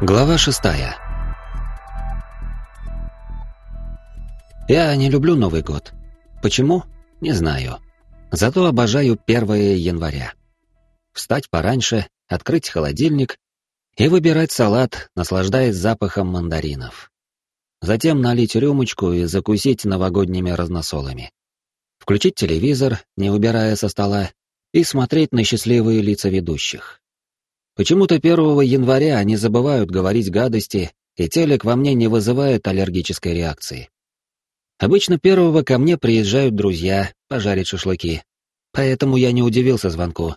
Глава шестая. Я не люблю Новый год. Почему? Не знаю. Зато обожаю 1 января. Встать пораньше, открыть холодильник и выбирать салат, наслаждаясь запахом мандаринов. Затем налить рюмочку и закусить новогодними разносолами. Включить телевизор, не убирая со стола, и смотреть на счастливые лица ведущих. Почему-то 1 января они забывают говорить гадости, и телек во мне не вызывает аллергической реакции. Обычно первого ко мне приезжают друзья пожарить шашлыки, поэтому я не удивился звонку.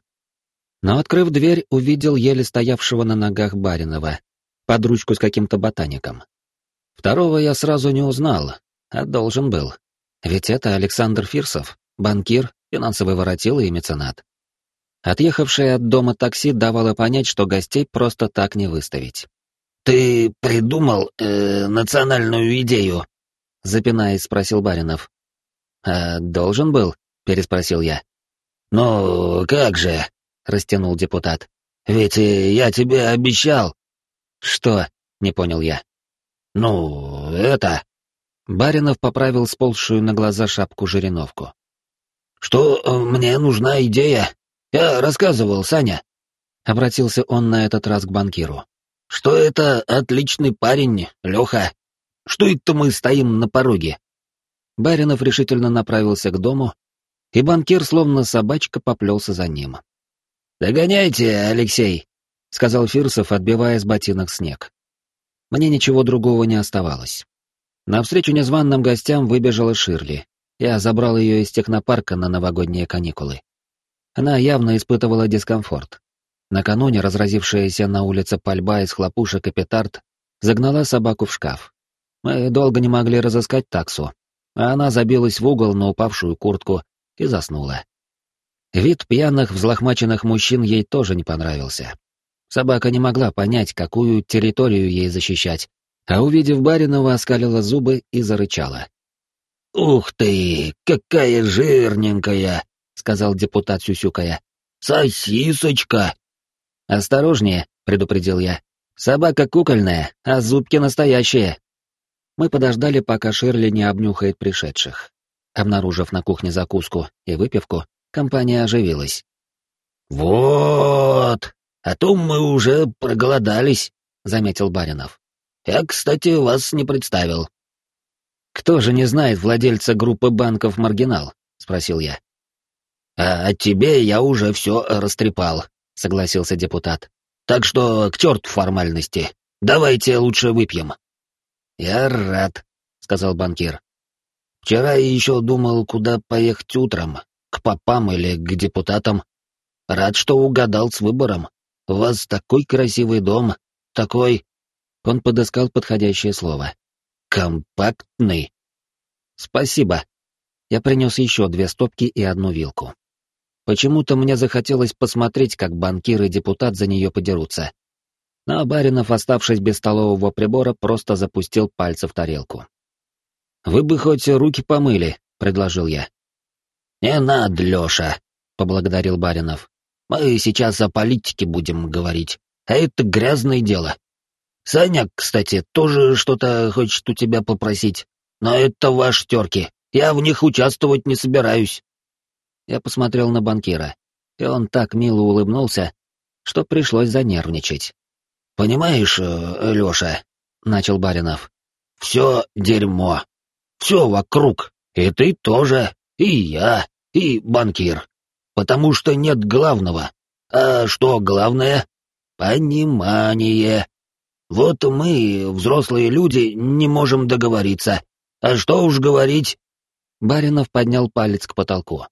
Но, открыв дверь, увидел еле стоявшего на ногах Баринова, под ручку с каким-то ботаником. Второго я сразу не узнал, а должен был. Ведь это Александр Фирсов, банкир, финансовый воротил и меценат. Отъехавшее от дома такси давало понять, что гостей просто так не выставить. «Ты придумал э, национальную идею?» — запинаясь, спросил Баринов. «А должен был?» — переспросил я. «Ну, как же?» — растянул депутат. «Ведь э, я тебе обещал». «Что?» — не понял я. «Ну, это...» Баринов поправил сползшую на глаза шапку-жириновку. «Что э, мне нужна идея я рассказывал, Саня. Обратился он на этот раз к банкиру. Что это отличный парень, Леха. Что это мы стоим на пороге? Баринов решительно направился к дому, и банкир, словно собачка, поплелся за ним. «Догоняйте, Алексей», — сказал Фирсов, отбивая с ботинок снег. Мне ничего другого не оставалось. Навстречу незваным гостям выбежала Ширли. Я забрал ее из технопарка на новогодние каникулы. Она явно испытывала дискомфорт. Накануне разразившаяся на улице пальба из хлопушек и петард загнала собаку в шкаф. Мы долго не могли разыскать таксу, а она забилась в угол на упавшую куртку и заснула. Вид пьяных, взлохмаченных мужчин ей тоже не понравился. Собака не могла понять, какую территорию ей защищать, а увидев Баринова, оскалила зубы и зарычала. «Ух ты, какая жирненькая!» Сказал депутат сюсюкая. «Сосисочка!» «Осторожнее», — предупредил я. «Собака кукольная, а зубки настоящие». Мы подождали, пока Ширли не обнюхает пришедших. Обнаружив на кухне закуску и выпивку, компания оживилась. «Вот, а то мы уже проголодались», — заметил Баринов. «Я, кстати, вас не представил». «Кто же не знает владельца группы банков «Маргинал»?» — спросил я. «А тебе я уже все растрепал», — согласился депутат. «Так что к черту формальности. Давайте лучше выпьем». «Я рад», — сказал банкир. «Вчера я еще думал, куда поехать утром, к попам или к депутатам. Рад, что угадал с выбором. У вас такой красивый дом, такой...» Он подыскал подходящее слово. «Компактный». «Спасибо». Я принес еще две стопки и одну вилку. Почему-то мне захотелось посмотреть, как банкир и депутат за нее подерутся. Но Баринов, оставшись без столового прибора, просто запустил пальцы в тарелку. «Вы бы хоть руки помыли», — предложил я. «Не надо, Леша», — поблагодарил Баринов. «Мы сейчас о политике будем говорить, а это грязное дело. Саня, кстати, тоже что-то хочет у тебя попросить, но это ваши терки, я в них участвовать не собираюсь». Я посмотрел на банкира, и он так мило улыбнулся, что пришлось занервничать. «Понимаешь, э, Лёша», — начал Баринов, — «все дерьмо. Все вокруг. И ты тоже, и я, и банкир. Потому что нет главного. А что главное? Понимание. Вот мы, взрослые люди, не можем договориться. А что уж говорить?» Баринов поднял палец к потолку.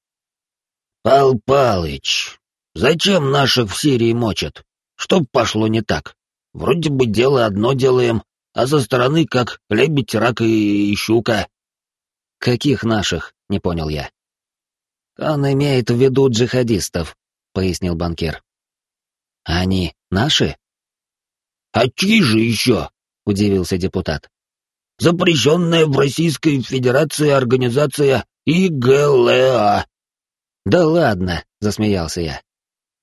«Пал Палыч, зачем наших в Сирии мочат? Что пошло не так? Вроде бы дело одно делаем, а со стороны как лебедь, рак и щука». «Каких наших?» — не понял я. «Он имеет в виду джихадистов», — пояснил банкир. «Они наши?» «А чьи же еще?» — удивился депутат. «Запрещенная в Российской Федерации организация ИГЛА». «Да ладно!» — засмеялся я.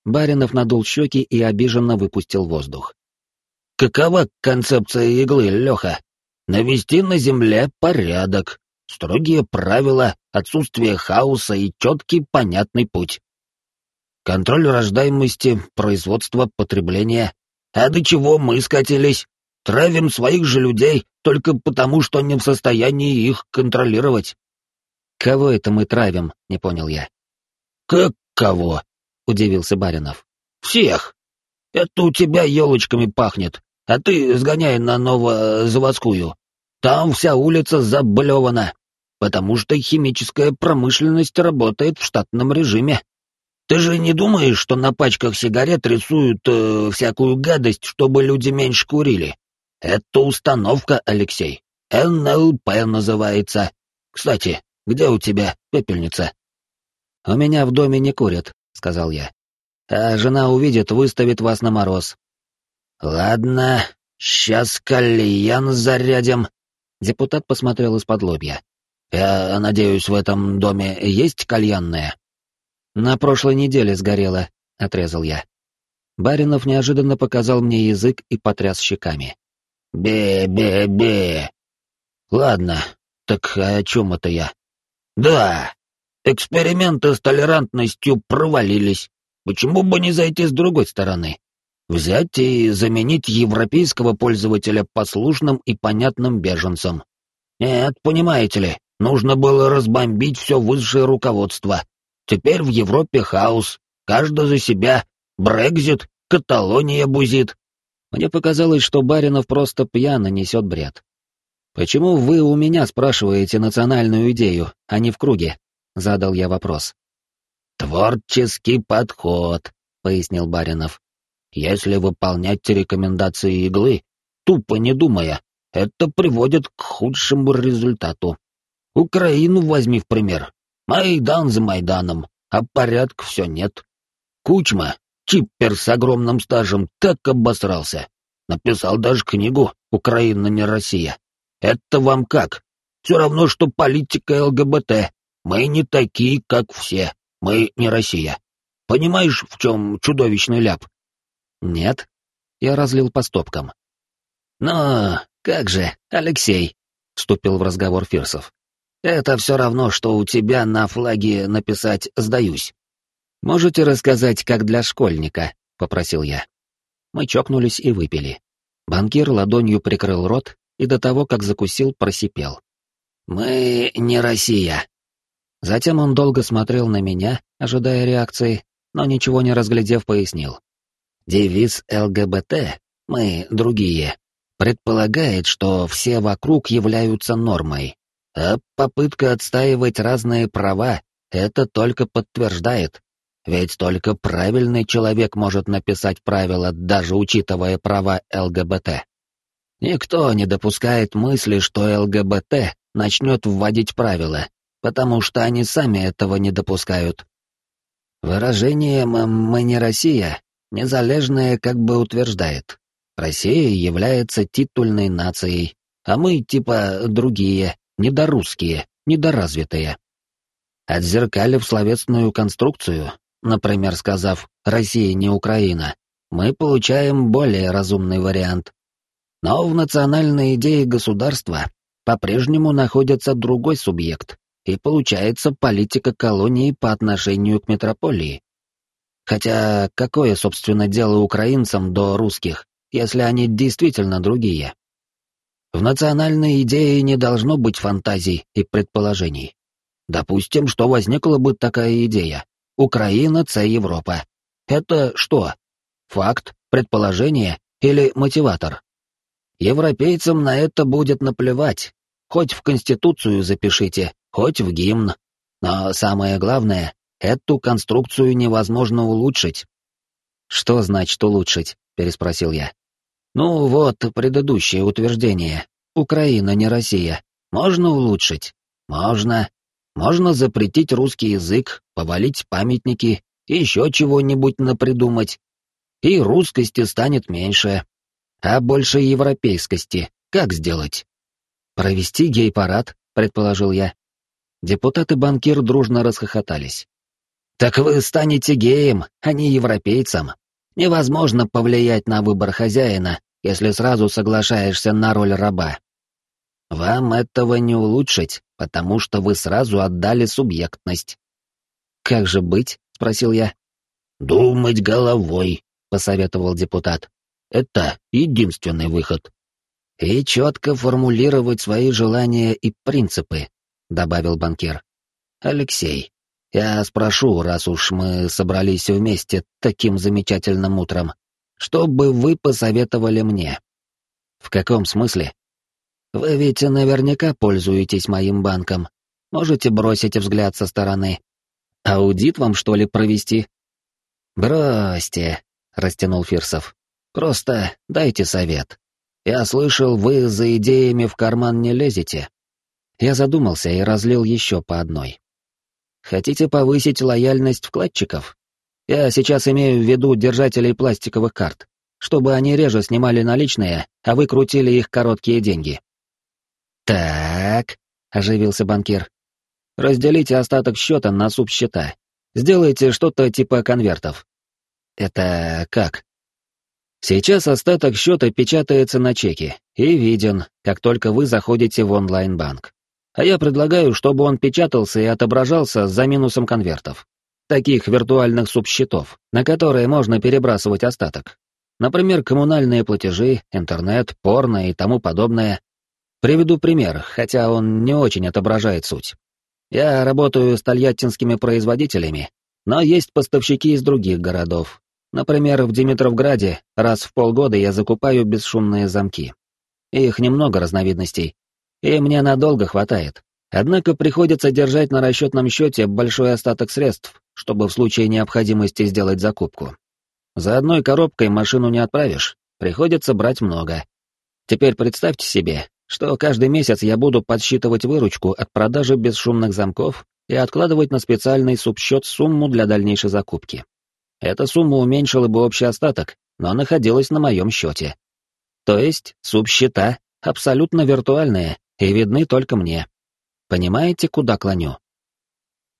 Баринов надул щеки и обиженно выпустил воздух. какова концепция иглы, Леха? Навести на Земле порядок, строгие правила, отсутствие хаоса и четкий понятный путь. Контроль рождаемости, производства, потребления. А до чего мы скатились? Травим своих же людей только потому, что не в состоянии их контролировать. Кого это мы травим, не понял я. Как кого? Удивился Баринов. Всех. Это у тебя елочками пахнет, а ты сгоняй на новозаводскую. Там вся улица заблевана, потому что химическая промышленность работает в штатном режиме. Ты же не думаешь, что на пачках сигарет рисуют э, всякую гадость, чтобы люди меньше курили? Это установка, Алексей. НЛП называется. Кстати, где у тебя пепельница? У меня в доме не курят, сказал я. А жена увидит, выставит вас на мороз. Ладно, сейчас кальян зарядим. Депутат посмотрел из-под лобья. «Я надеюсь, в этом доме есть кальянная?» «На прошлой неделе сгорела», — отрезал я. Баринов неожиданно показал мне язык и потряс щеками. «Бе-бе-бе!» «Ладно, так о чем это я?» «Да, эксперименты с толерантностью провалились. Почему бы не зайти с другой стороны? Взять и заменить европейского пользователя послушным и понятным беженцем. Нет, понимаете ли, нужно было разбомбить все высшее руководство. Теперь в Европе хаос, каждый за себя, Брекзит, Каталония бузит. Мне показалось, что Баринов просто пьяно несет бред. «Почему вы у меня спрашиваете национальную идею, а не в круге?» — задал я вопрос. «Творческий подход», — пояснил Баринов. Если выполнять рекомендации иглы, тупо не думая, это приводит к худшему результату. Украину возьми в пример. Майдан за Майданом, а порядка все нет. Кучма, чиппер с огромным стажем, так обосрался. Написал даже книгу «Украина не Россия». Это вам как? Все равно, что политика ЛГБТ. Мы не такие, как все. Мы не Россия. Понимаешь, в чем чудовищный ляп? «Нет». Я разлил по стопкам. «Но как же, Алексей», — вступил в разговор Фирсов. «Это все равно, что у тебя на флаге написать «сдаюсь». «Можете рассказать, как для школьника?» — попросил я. Мы чокнулись и выпили. Банкир ладонью прикрыл рот и до того, как закусил, просипел. «Мы не Россия». Затем он долго смотрел на меня, ожидая реакции, но ничего не разглядев, пояснил. Девиз ЛГБТ «Мы другие» предполагает, что все вокруг являются нормой, а попытка отстаивать разные права это только подтверждает. Ведь только правильный человек может написать правила, даже учитывая права ЛГБТ. Никто не допускает мысли, что ЛГБТ начнет вводить правила, потому что они сами этого не допускают. Выражение «мы не Россия» Незалежное как бы утверждает, Россия является титульной нацией, а мы типа другие, недорусские, недоразвитые. Отзеркалив словесную конструкцию, например, сказав «Россия не Украина», мы получаем более разумный вариант. Но в национальной идее государства по-прежнему находится другой субъект, и получается политика колонии по отношению к метрополии. Хотя какое, собственно, дело украинцам до русских, если они действительно другие? В национальной идее не должно быть фантазий и предположений. Допустим, что возникла бы такая идея. Украина — це Европа. Это что? Факт, предположение или мотиватор? Европейцам на это будет наплевать. Хоть в Конституцию запишите, хоть в гимн. Но самое главное, Эту конструкцию невозможно улучшить. Что значит улучшить? переспросил я. Ну вот, предыдущее утверждение. Украина не Россия. Можно улучшить? Можно. Можно запретить русский язык, повалить памятники, еще чего-нибудь напридумать. И русскости станет меньше. А больше европейскости. Как сделать? Провести гей-парад, предположил я. Депутаты банкир дружно расхохотались. Так вы станете геем, а не европейцем. Невозможно повлиять на выбор хозяина, если сразу соглашаешься на роль раба. Вам этого не улучшить, потому что вы сразу отдали субъектность. «Как же быть?» — спросил я. «Думать головой», — посоветовал депутат. «Это единственный выход». «И четко формулировать свои желания и принципы», — добавил банкир. «Алексей, я спрошу, раз уж мы собрались вместе таким замечательным утром, что бы вы посоветовали мне?» «В каком смысле?» Вы ведь наверняка пользуетесь моим банком. Можете бросить взгляд со стороны. Аудит вам, что ли, провести? Бросьте, растянул Фирсов. Просто дайте совет. Я слышал, вы за идеями в карман не лезете. Я задумался и разлил еще по одной. Хотите повысить лояльность вкладчиков? Я сейчас имею в виду держателей пластиковых карт, чтобы они реже снимали наличные, а вы крутили их короткие деньги. «Так», — оживился банкир, — «разделите остаток счета на субсчета. Сделайте что-то типа конвертов». «Это как?» Сейчас остаток счета печатается на чеке и виден, как только вы заходите в онлайн-банк. А я предлагаю, чтобы он печатался и отображался за минусом конвертов. Таких виртуальных субсчетов, на которые можно перебрасывать остаток. Например, коммунальные платежи, интернет, порно и тому подобное. Приведу пример, хотя он не очень отображает суть. Я работаю с тольяттинскими производителями, но есть поставщики из других городов. Например, в Димитровграде раз в полгода я закупаю бесшумные замки. Их немного разновидностей, и мне надолго хватает. Однако приходится держать на расчетном счете большой остаток средств, чтобы в случае необходимости сделать закупку. За одной коробкой машину не отправишь, приходится брать много. Теперь представьте себе, что каждый месяц я буду подсчитывать выручку от продажи бесшумных замков и откладывать на специальный субсчет сумму для дальнейшей закупки. Эта сумма уменьшила бы общий остаток, но находилась на моем счете. То есть субсчета абсолютно виртуальные и видны только мне. Понимаете, куда клоню?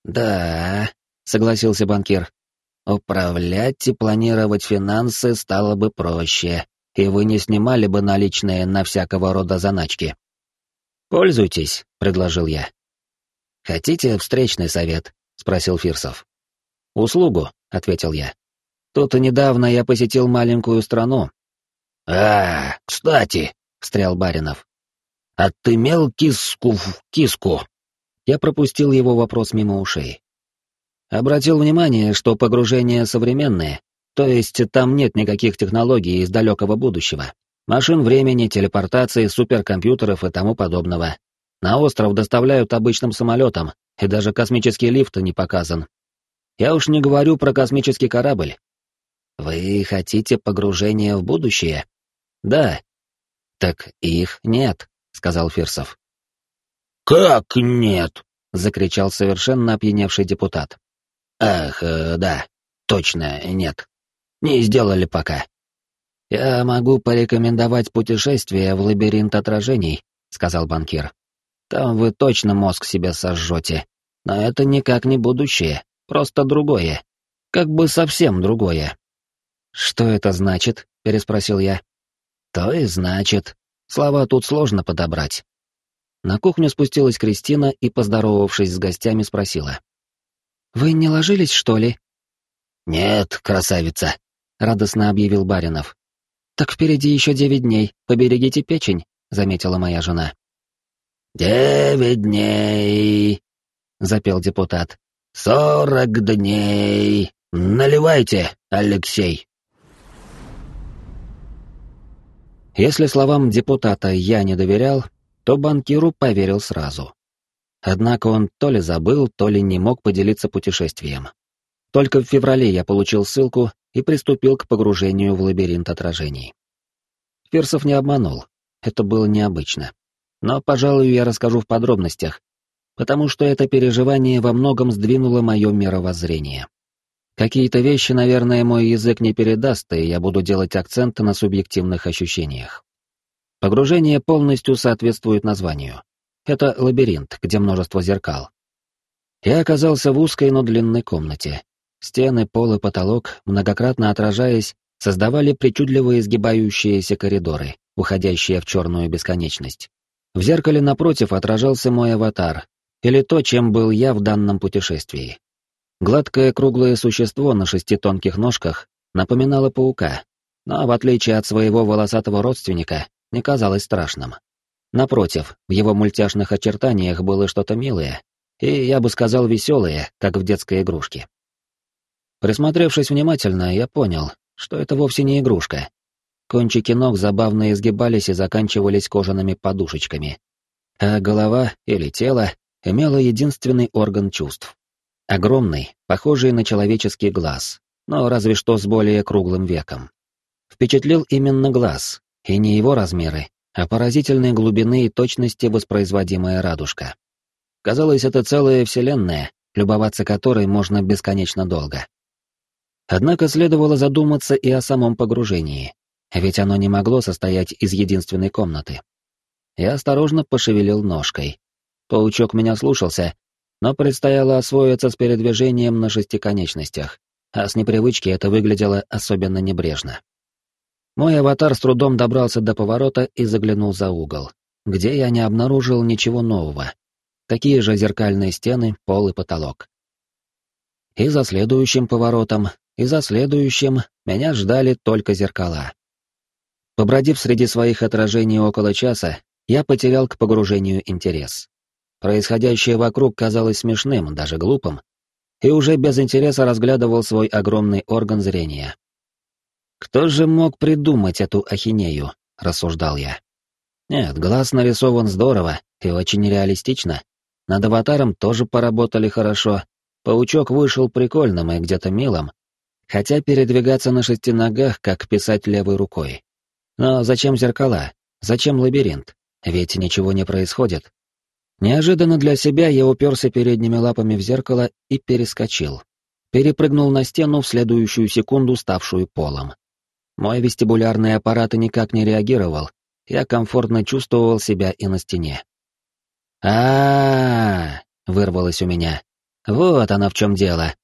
«Да», — согласился банкир, — «управлять и планировать финансы стало бы проще, и вы не снимали бы наличные на всякого рода заначки. «Пользуйтесь», — предложил я. «Хотите встречный совет?» — спросил Фирсов. «Услугу», — ответил я. «Тут недавно я посетил маленькую страну». «А, кстати», — встрял Баринов. «А ты мел киску в киску?» Я пропустил его вопрос мимо ушей. Обратил внимание, что погружения современные, то есть там нет никаких технологий из далекого будущего. Машин времени, телепортации, суперкомпьютеров и тому подобного. На остров доставляют обычным самолетом, и даже космический лифт не показан. Я уж не говорю про космический корабль. Вы хотите погружения в будущее? Да. Так их нет, сказал Фирсов. Как нет? закричал совершенно опьяневший депутат. Ах, э, да, точно нет. Не сделали пока. Я могу порекомендовать путешествие в лабиринт отражений, сказал банкир. Там вы точно мозг себе сожжете. Но это никак не будущее, просто другое. Как бы совсем другое. Что это значит? переспросил я. То и значит. Слова тут сложно подобрать. На кухню спустилась Кристина и, поздоровавшись с гостями, спросила. «Вы не ложились, что ли?» «Нет, красавица», радостно объявил Баринов. Так впереди еще девять дней, поберегите печень, заметила моя жена. Девять дней, запел депутат. Сорок дней. Наливайте, Алексей. Если словам депутата я не доверял, то банкиру поверил сразу. Однако он то ли забыл, то ли не мог поделиться путешествием. Только в феврале я получил ссылку и приступил к погружению в лабиринт отражений. Фирсов не обманул, это было необычно. Но, пожалуй, я расскажу в подробностях, потому что это переживание во многом сдвинуло мое мировоззрение. Какие-то вещи, наверное, мой язык не передаст, и я буду делать акцент на субъективных ощущениях. Погружение полностью соответствует названию. Это лабиринт, где множество зеркал. Я оказался в узкой, но длинной комнате, Стены, пол и потолок, многократно отражаясь, создавали причудливо изгибающиеся коридоры, уходящие в черную бесконечность. В зеркале напротив отражался мой аватар, или то, чем был я в данном путешествии. Гладкое круглое существо на шести тонких ножках напоминало паука, но, в отличие от своего волосатого родственника, не казалось страшным. Напротив, в его мультяшных очертаниях было что-то милое, и, я бы сказал, веселое, как в детской игрушке. Присмотревшись внимательно, я понял, что это вовсе не игрушка. Кончики ног забавно изгибались и заканчивались кожаными подушечками. А голова или тело имело единственный орган чувств. Огромный, похожий на человеческий глаз, но разве что с более круглым веком. Впечатлил именно глаз, и не его размеры, а поразительной глубины и точности воспроизводимая радужка. Казалось, это целая вселенная, любоваться которой можно бесконечно долго. Однако следовало задуматься и о самом погружении, ведь оно не могло состоять из единственной комнаты. Я осторожно пошевелил ножкой. Паучок меня слушался, но предстояло освоиться с передвижением на шести конечностях, а с непривычки это выглядело особенно небрежно. Мой аватар с трудом добрался до поворота и заглянул за угол, где я не обнаружил ничего нового. Такие же зеркальные стены, пол и потолок. И за следующим поворотом, и за следующим меня ждали только зеркала. Побродив среди своих отражений около часа, я потерял к погружению интерес. Происходящее вокруг казалось смешным, даже глупым, и уже без интереса разглядывал свой огромный орган зрения. «Кто же мог придумать эту ахинею?» — рассуждал я. «Нет, глаз нарисован здорово и очень реалистично. Над аватаром тоже поработали хорошо. Паучок вышел прикольным и где-то милым. Хотя передвигаться на шести ногах, как писать левой рукой. Но зачем зеркала? Зачем лабиринт? Ведь ничего не происходит. Неожиданно для себя я уперся передними лапами в зеркало и перескочил. Перепрыгнул на стену в следующую секунду, ставшую полом. Мой вестибулярный аппарат никак не реагировал, я комфортно чувствовал себя и на стене. а, вырвалось у меня. Вот оно в чем дело.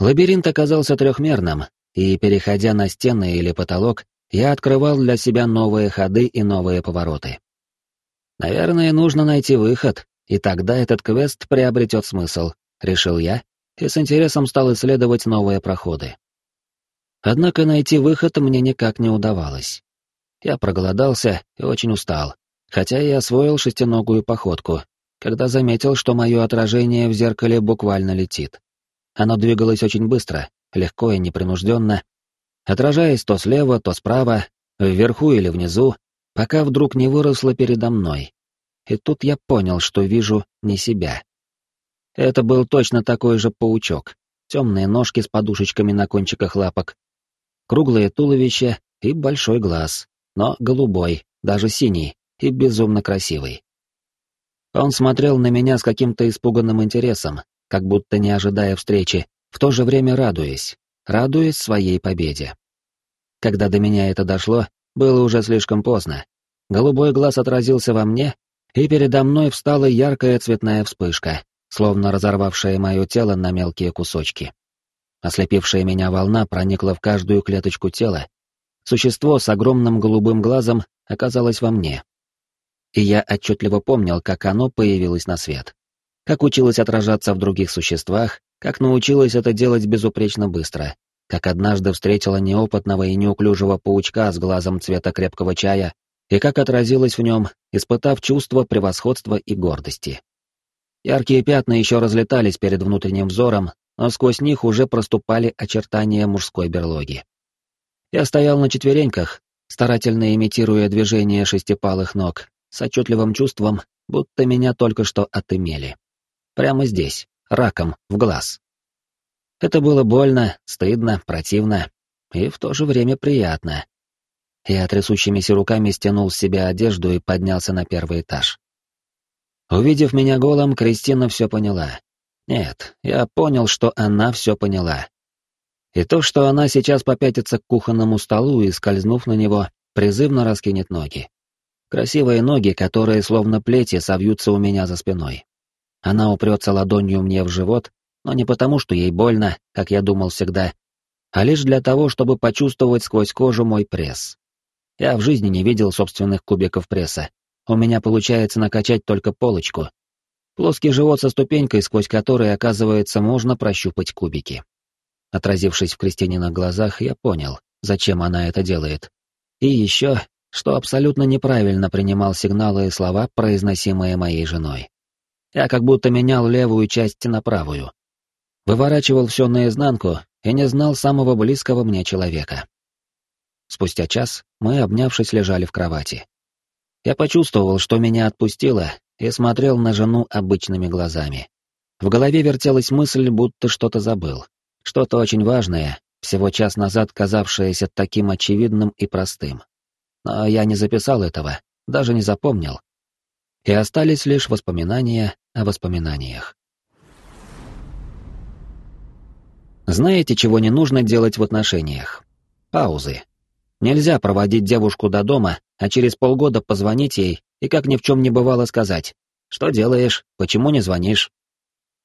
Лабиринт оказался трехмерным, и, переходя на стены или потолок, я открывал для себя новые ходы и новые повороты. Наверное, нужно найти выход, и тогда этот квест приобретет смысл, решил я, и с интересом стал исследовать новые проходы. Однако найти выход мне никак не удавалось. Я проголодался и очень устал, хотя и освоил шестиногую походку, когда заметил, что мое отражение в зеркале буквально летит. Оно двигалось очень быстро, легко и непринужденно, отражаясь то слева, то справа, вверху или внизу, пока вдруг не выросло передо мной. И тут я понял, что вижу не себя. Это был точно такой же паучок, темные ножки с подушечками на кончиках лапок, круглое туловище и большой глаз, но голубой, даже синий и безумно красивый. Он смотрел на меня с каким-то испуганным интересом, как будто не ожидая встречи, в то же время радуясь, радуясь своей победе. Когда до меня это дошло, было уже слишком поздно. Голубой глаз отразился во мне, и передо мной встала яркая цветная вспышка, словно разорвавшая мое тело на мелкие кусочки. Ослепившая меня волна проникла в каждую клеточку тела. Существо с огромным голубым глазом оказалось во мне. И я отчетливо помнил, как оно появилось на свет. Как училось отражаться в других существах, как научилась это делать безупречно быстро, как однажды встретила неопытного и неуклюжего паучка с глазом цвета крепкого чая, и как отразилась в нем, испытав чувство превосходства и гордости. Яркие пятна еще разлетались перед внутренним взором, но сквозь них уже проступали очертания мужской берлоги. Я стоял на четвереньках, старательно имитируя движение шестипалых ног, с отчетливым чувством, будто меня только что отымели. Прямо здесь, раком, в глаз. Это было больно, стыдно, противно и в то же время приятно. Я трясущимися руками стянул с себя одежду и поднялся на первый этаж. Увидев меня голым, Кристина все поняла. Нет, я понял, что она все поняла. И то, что она сейчас попятится к кухонному столу и, скользнув на него, призывно раскинет ноги. Красивые ноги, которые словно плети совьются у меня за спиной. Она упрется ладонью мне в живот, но не потому, что ей больно, как я думал всегда, а лишь для того, чтобы почувствовать сквозь кожу мой пресс. Я в жизни не видел собственных кубиков пресса. У меня получается накачать только полочку. Плоский живот со ступенькой, сквозь который, оказывается, можно прощупать кубики. Отразившись в Кристининых глазах, я понял, зачем она это делает. И еще, что абсолютно неправильно принимал сигналы и слова, произносимые моей женой. Я как будто менял левую часть на правую. Выворачивал все наизнанку и не знал самого близкого мне человека. Спустя час мы, обнявшись, лежали в кровати. Я почувствовал, что меня отпустило, и смотрел на жену обычными глазами. В голове вертелась мысль, будто что-то забыл. Что-то очень важное, всего час назад казавшееся таким очевидным и простым. Но я не записал этого, даже не запомнил. И остались лишь воспоминания о воспоминаниях. Знаете, чего не нужно делать в отношениях? Паузы. Нельзя проводить девушку до дома, а через полгода позвонить ей и как ни в чем не бывало сказать. Что делаешь? Почему не звонишь?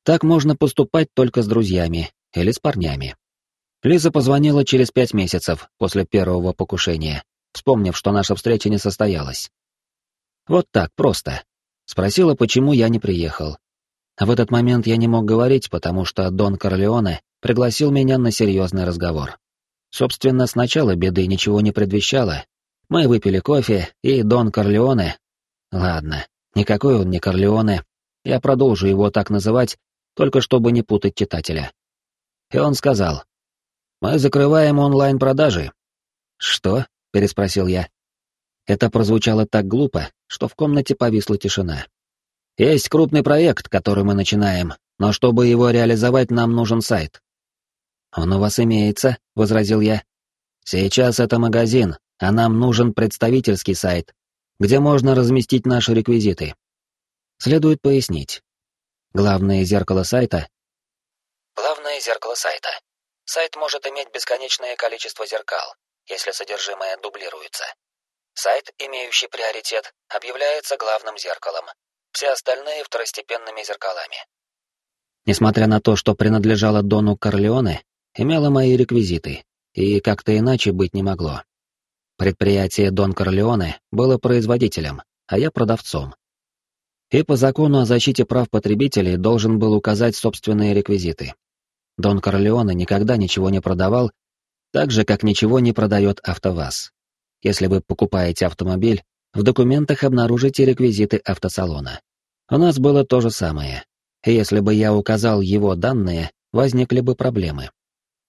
Так можно поступать только с друзьями или с парнями. Лиза позвонила через пять месяцев после первого покушения, вспомнив, что наша встреча не состоялась. Вот так, просто. Спросила, почему я не приехал. В этот момент я не мог говорить, потому что Дон Корлеоне пригласил меня на серьезный разговор. Собственно, сначала беды ничего не предвещало. Мы выпили кофе, и Дон Корлеоне... Ладно, никакой он не Корлеоне. Я продолжу его так называть, только чтобы не путать читателя. И он сказал, «Мы закрываем онлайн-продажи». «Что?» — переспросил я. Это прозвучало так глупо, что в комнате повисла тишина. «Есть крупный проект, который мы начинаем, но чтобы его реализовать, нам нужен сайт». «Он у вас имеется», — возразил я. «Сейчас это магазин, а нам нужен представительский сайт, где можно разместить наши реквизиты». Следует пояснить. Главное зеркало сайта Главное зеркало сайта. Сайт может иметь бесконечное количество зеркал, если содержимое дублируется. Сайт, имеющий приоритет, объявляется главным зеркалом. Все остальные второстепенными зеркалами. Несмотря на то, что принадлежало Дону Корлеоне, имела мои реквизиты, и как-то иначе быть не могло. Предприятие Дон Корлеоне было производителем, а я продавцом. И по закону о защите прав потребителей должен был указать собственные реквизиты. Дон Корлеоне никогда ничего не продавал, так же, как ничего не продает АвтоВАЗ. Если вы покупаете автомобиль, в документах обнаружите реквизиты автосалона. У нас было то же самое. И если бы я указал его данные, возникли бы проблемы.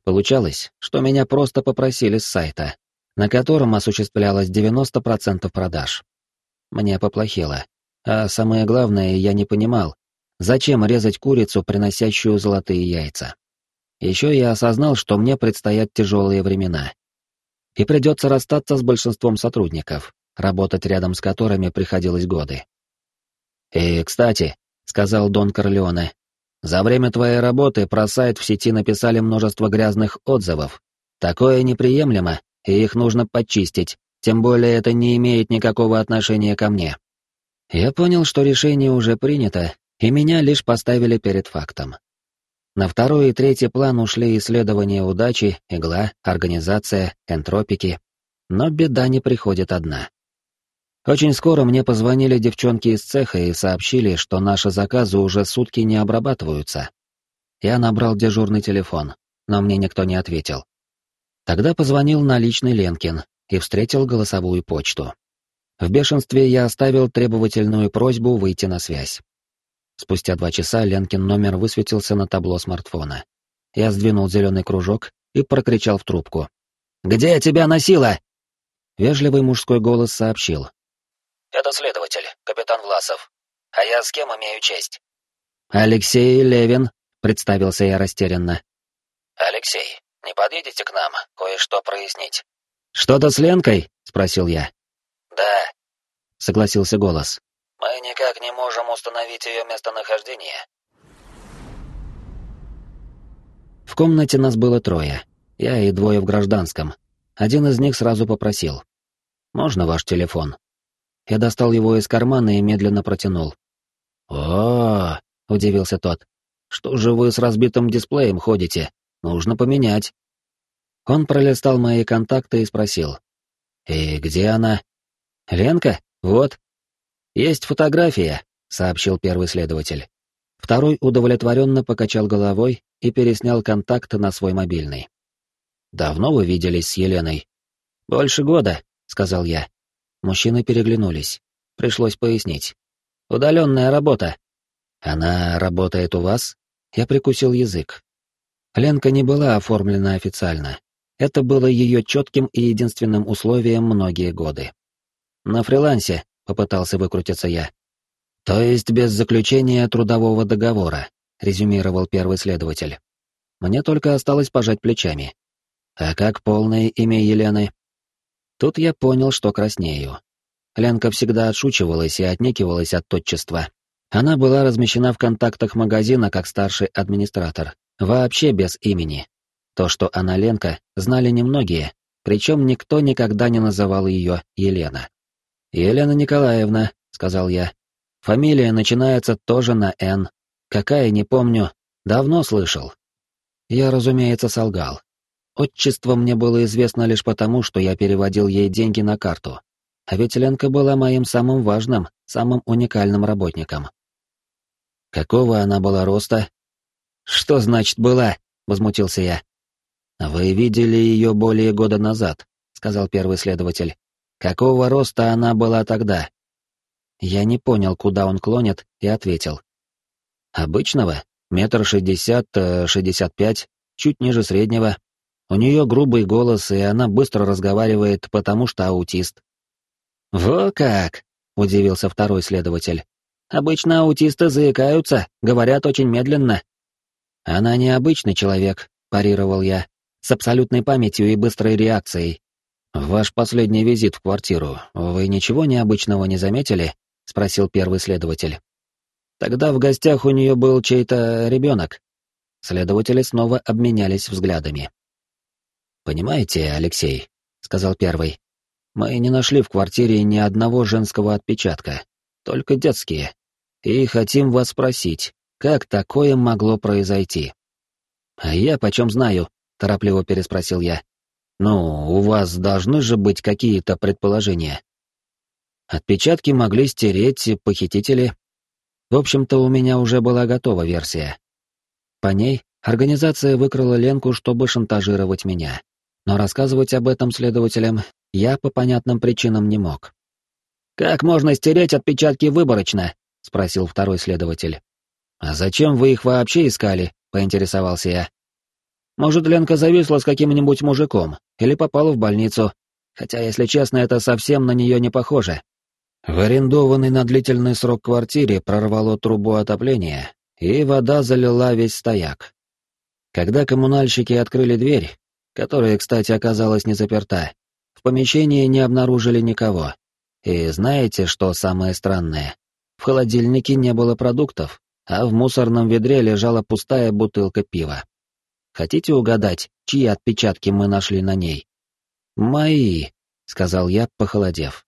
Получалось, что меня просто попросили с сайта, на котором осуществлялось 90% продаж. Мне поплохело. А самое главное, я не понимал, зачем резать курицу, приносящую золотые яйца. Еще я осознал, что мне предстоят тяжелые времена. И придется расстаться с большинством сотрудников, работать рядом с которыми приходилось годы. «И, кстати», — сказал Дон Корлеоне, — «за время твоей работы про сайт в сети написали множество грязных отзывов. Такое неприемлемо, и их нужно подчистить, тем более это не имеет никакого отношения ко мне». Я понял, что решение уже принято, и меня лишь поставили перед фактом. На второй и третий план ушли исследования удачи, игла, организация, энтропики. Но беда не приходит одна. Очень скоро мне позвонили девчонки из цеха и сообщили, что наши заказы уже сутки не обрабатываются. Я набрал дежурный телефон, но мне никто не ответил. Тогда позвонил на личный Ленкин и встретил голосовую почту. В бешенстве я оставил требовательную просьбу выйти на связь. Спустя два часа Ленкин номер высветился на табло смартфона. Я сдвинул зеленый кружок и прокричал в трубку. «Где тебя носило?» Вежливый мужской голос сообщил. «Это следователь, капитан Власов. А я с кем имею честь?» «Алексей Левин», — представился я растерянно. «Алексей, не подъедете к нам, кое-что прояснить?» «Что-то с Ленкой?» — спросил я. «Да», — согласился голос. Мы никак не можем установить ее местонахождение. В комнате нас было трое. Я и двое в гражданском. Один из них сразу попросил. «Можно ваш телефон?» Я достал его из кармана и медленно протянул. «О, — удивился тот, — что же вы с разбитым дисплеем ходите? Нужно поменять». Он пролистал мои контакты и спросил. «И где она?» «Ленка? Вот». «Есть фотография», — сообщил первый следователь. Второй удовлетворенно покачал головой и переснял контакты на свой мобильный. «Давно вы виделись с Еленой?» «Больше года», — сказал я. Мужчины переглянулись. Пришлось пояснить. «Удаленная работа». «Она работает у вас?» Я прикусил язык. Ленка не была оформлена официально. Это было ее четким и единственным условием многие годы. «На фрилансе», — попытался выкрутиться я. «То есть без заключения трудового договора», — резюмировал первый следователь. Мне только осталось пожать плечами. «А как полное имя Елены?» Тут я понял, что краснею. Ленка всегда отшучивалась и отнекивалась от тотчества. Она была размещена в контактах магазина как старший администратор, вообще без имени. То, что она Ленка, знали немногие, причем никто никогда не называл ее Елена. «Елена Николаевна», — сказал я. «Фамилия начинается тоже на «Н». Какая, не помню, давно слышал». Я, разумеется, солгал. Отчество мне было известно лишь потому, что я переводил ей деньги на карту. А ведь Ленка была моим самым важным, самым уникальным работником. Какого она была роста? Что значит «была»? — возмутился я. «Вы видели ее более года назад», — сказал первый следователь. «Какого роста она была тогда?» Я не понял, куда он клонит, и ответил. «Обычного, метр шестьдесят, э, шестьдесят пять, чуть ниже среднего. У нее грубый голос, и она быстро разговаривает, потому что аутист». «Во как!» — удивился второй следователь. «Обычно аутисты заикаются, говорят очень медленно». «Она не обычный человек», — парировал я с абсолютной памятью и быстрой реакцией. «Ваш последний визит в квартиру, вы ничего необычного не заметили?» — спросил первый следователь. «Тогда в гостях у нее был чей-то ребенок». Следователи снова обменялись взглядами. «Понимаете, Алексей», — сказал первый, — «мы не нашли в квартире ни одного женского отпечатка, только детские. И хотим вас спросить, как такое могло произойти?» «А я почем знаю?» — торопливо переспросил я. «Ну, у вас должны же быть какие-то предположения». Отпечатки могли стереть похитители. В общем-то, у меня уже была готова версия. По ней организация выкрала Ленку, чтобы шантажировать меня. Но рассказывать об этом следователям я по понятным причинам не мог. «Как можно стереть отпечатки выборочно?» — спросил второй следователь. «А зачем вы их вообще искали?» — поинтересовался я. Может, Ленка зависла с каким-нибудь мужиком или попала в больницу, хотя, если честно, это совсем на нее не похоже. В арендованной на длительный срок квартире прорвало трубу отопления, и вода залила весь стояк. Когда коммунальщики открыли дверь, которая, кстати, оказалась не заперта, в помещении не обнаружили никого. И знаете, что самое странное? В холодильнике не было продуктов, а в мусорном ведре лежала пустая бутылка пива. Хотите угадать, чьи отпечатки мы нашли на ней? Мои, сказал я, похолодев.